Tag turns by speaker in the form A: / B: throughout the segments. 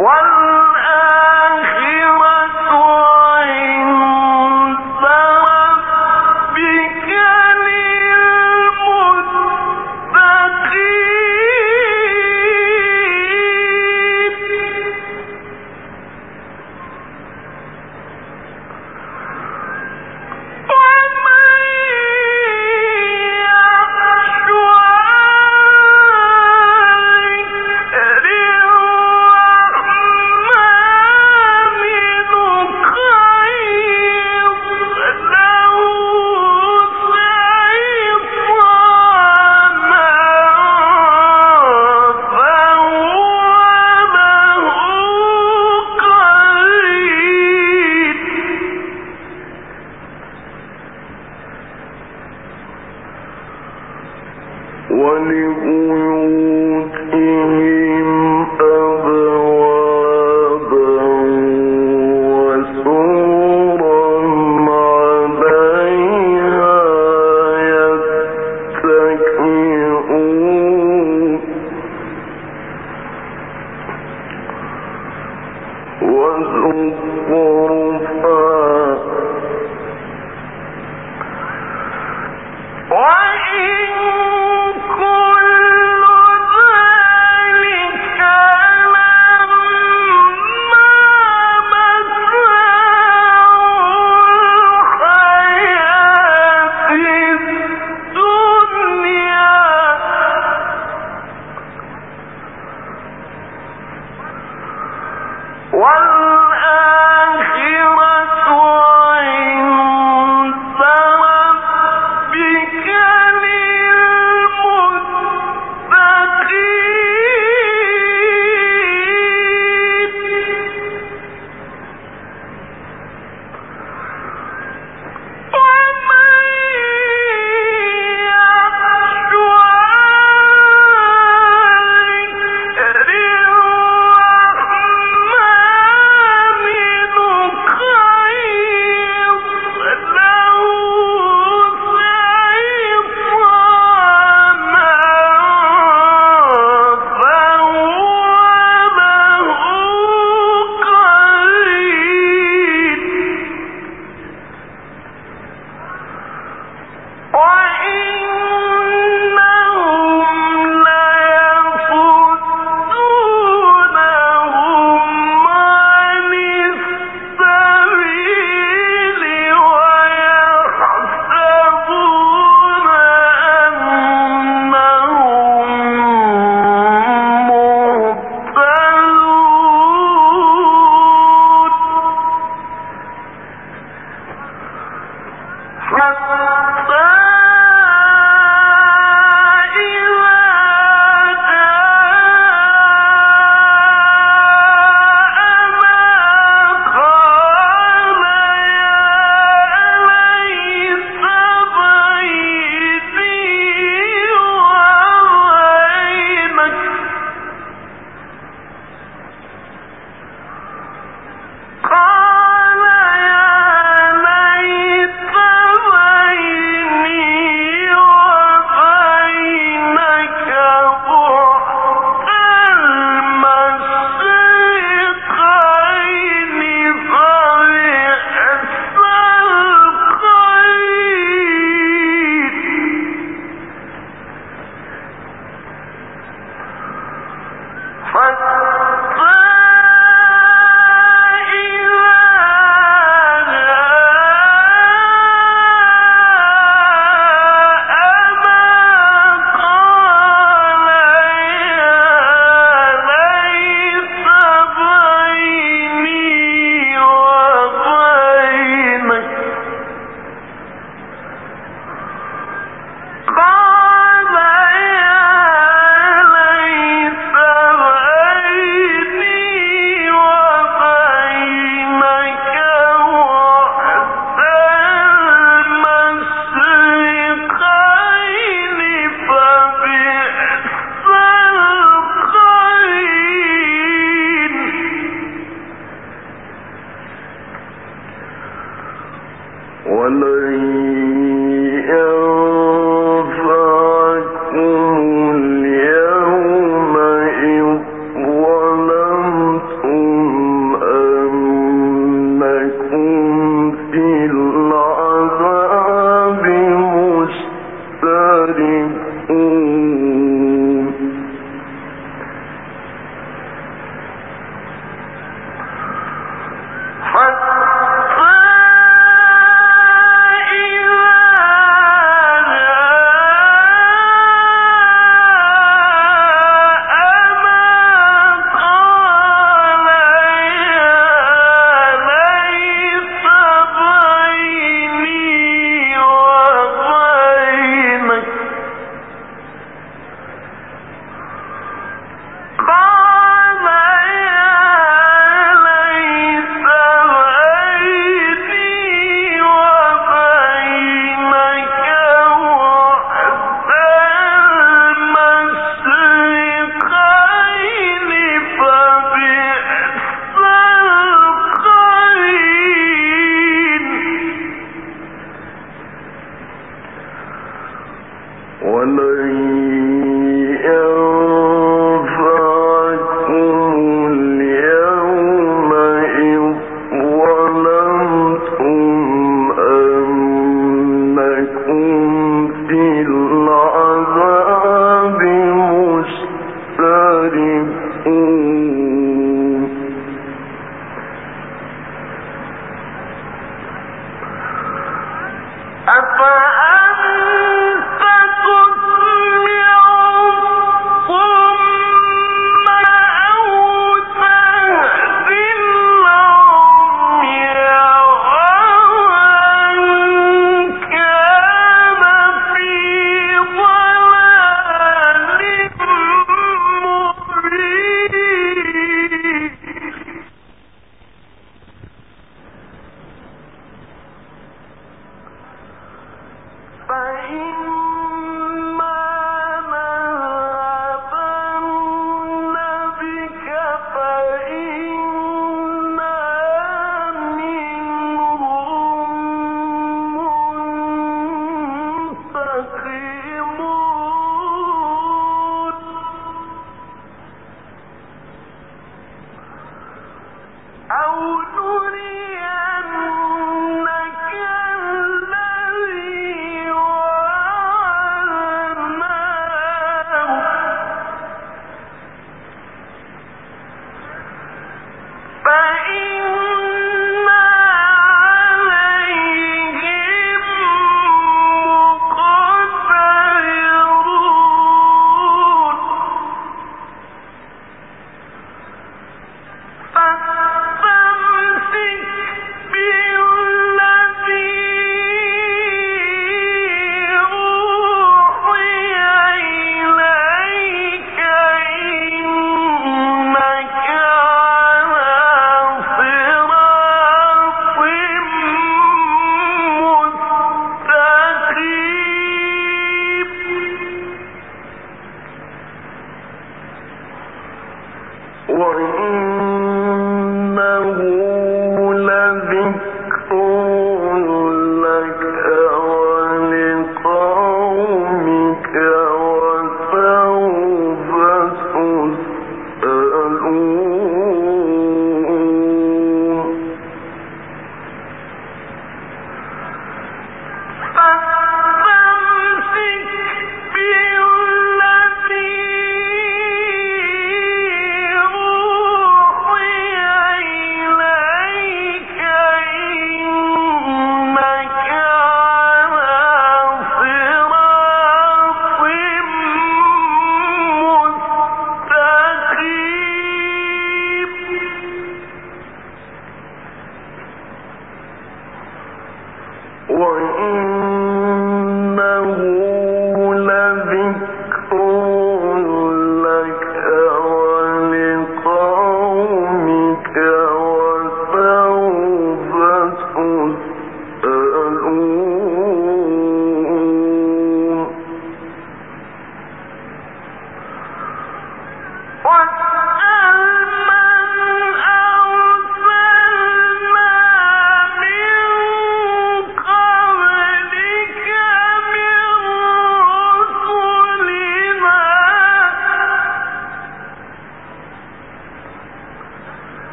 A: One وإن One Amen.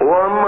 A: ادع